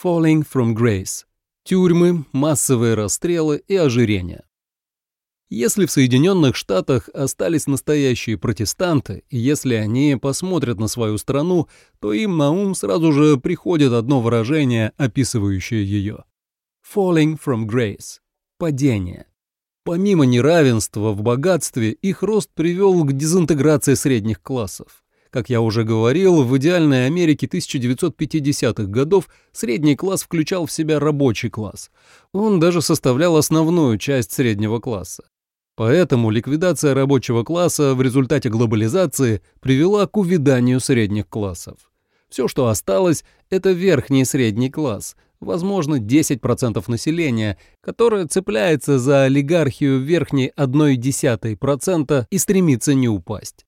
Falling from Grace. Тюрьмы, массовые расстрелы и ожирение. Если в Соединенных Штатах остались настоящие протестанты, и если они посмотрят на свою страну, то им на ум сразу же приходит одно выражение, описывающее ее. Falling from grace. Падение. Помимо неравенства в богатстве, их рост привел к дезинтеграции средних классов. Как я уже говорил, в идеальной Америке 1950-х годов средний класс включал в себя рабочий класс. Он даже составлял основную часть среднего класса. Поэтому ликвидация рабочего класса в результате глобализации привела к увяданию средних классов. Все, что осталось, это верхний средний класс, возможно, 10% населения, которое цепляется за олигархию верхней 0,1% и стремится не упасть.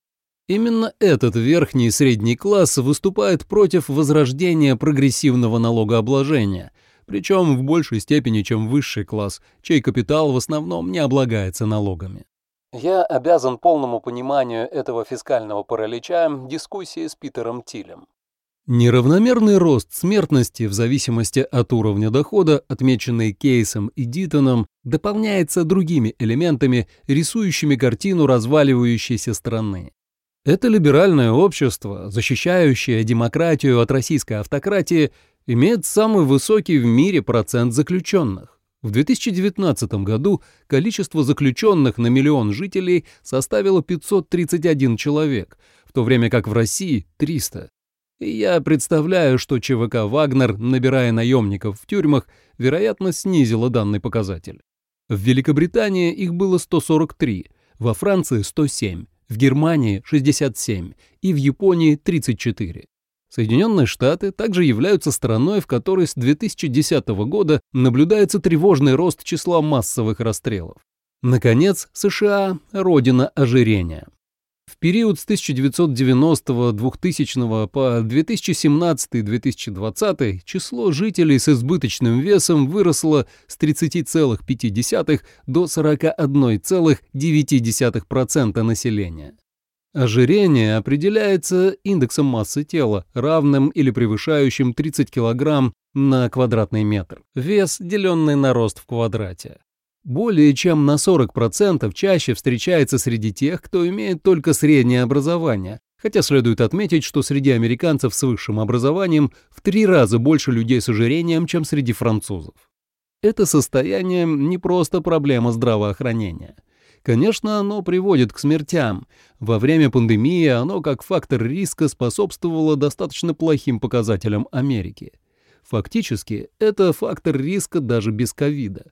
Именно этот верхний и средний класс выступает против возрождения прогрессивного налогообложения, причем в большей степени, чем высший класс, чей капитал в основном не облагается налогами. Я обязан полному пониманию этого фискального паралича дискуссии с Питером Тилем. Неравномерный рост смертности в зависимости от уровня дохода, отмеченный Кейсом и Дитоном, дополняется другими элементами, рисующими картину разваливающейся страны. Это либеральное общество, защищающее демократию от российской автократии, имеет самый высокий в мире процент заключенных. В 2019 году количество заключенных на миллион жителей составило 531 человек, в то время как в России – 300. И я представляю, что ЧВК «Вагнер», набирая наемников в тюрьмах, вероятно, снизила данный показатель. В Великобритании их было 143, во Франции – 107, в Германии 67 и в Японии 34. Соединенные Штаты также являются страной, в которой с 2010 года наблюдается тревожный рост числа массовых расстрелов. Наконец, США – родина ожирения. В период с 1990-2000 по 2017-2020 число жителей с избыточным весом выросло с 30,5 до 41,9% населения. Ожирение определяется индексом массы тела, равным или превышающим 30 кг на квадратный метр, вес, деленный на рост в квадрате более чем на 40% чаще встречается среди тех, кто имеет только среднее образование, хотя следует отметить, что среди американцев с высшим образованием в три раза больше людей с ожирением, чем среди французов. Это состояние не просто проблема здравоохранения. Конечно, оно приводит к смертям. Во время пандемии оно как фактор риска способствовало достаточно плохим показателям Америки. Фактически, это фактор риска даже без ковида.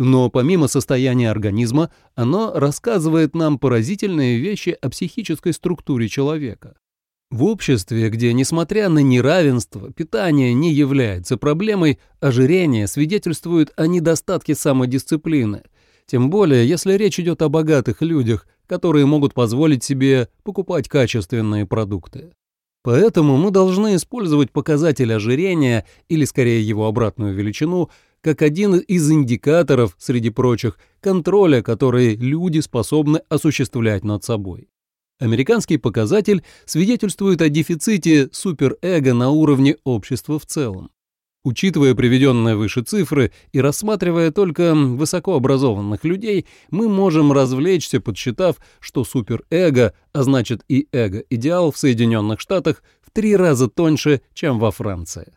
Но помимо состояния организма, оно рассказывает нам поразительные вещи о психической структуре человека. В обществе, где, несмотря на неравенство, питание не является проблемой, ожирение свидетельствует о недостатке самодисциплины, тем более если речь идет о богатых людях, которые могут позволить себе покупать качественные продукты. Поэтому мы должны использовать показатель ожирения, или скорее его обратную величину, как один из индикаторов, среди прочих, контроля, который люди способны осуществлять над собой. Американский показатель свидетельствует о дефиците суперэго на уровне общества в целом. Учитывая приведенные выше цифры и рассматривая только высокообразованных людей, мы можем развлечься, подсчитав, что суперэго, а значит и эго-идеал в Соединенных Штатах в три раза тоньше, чем во Франции.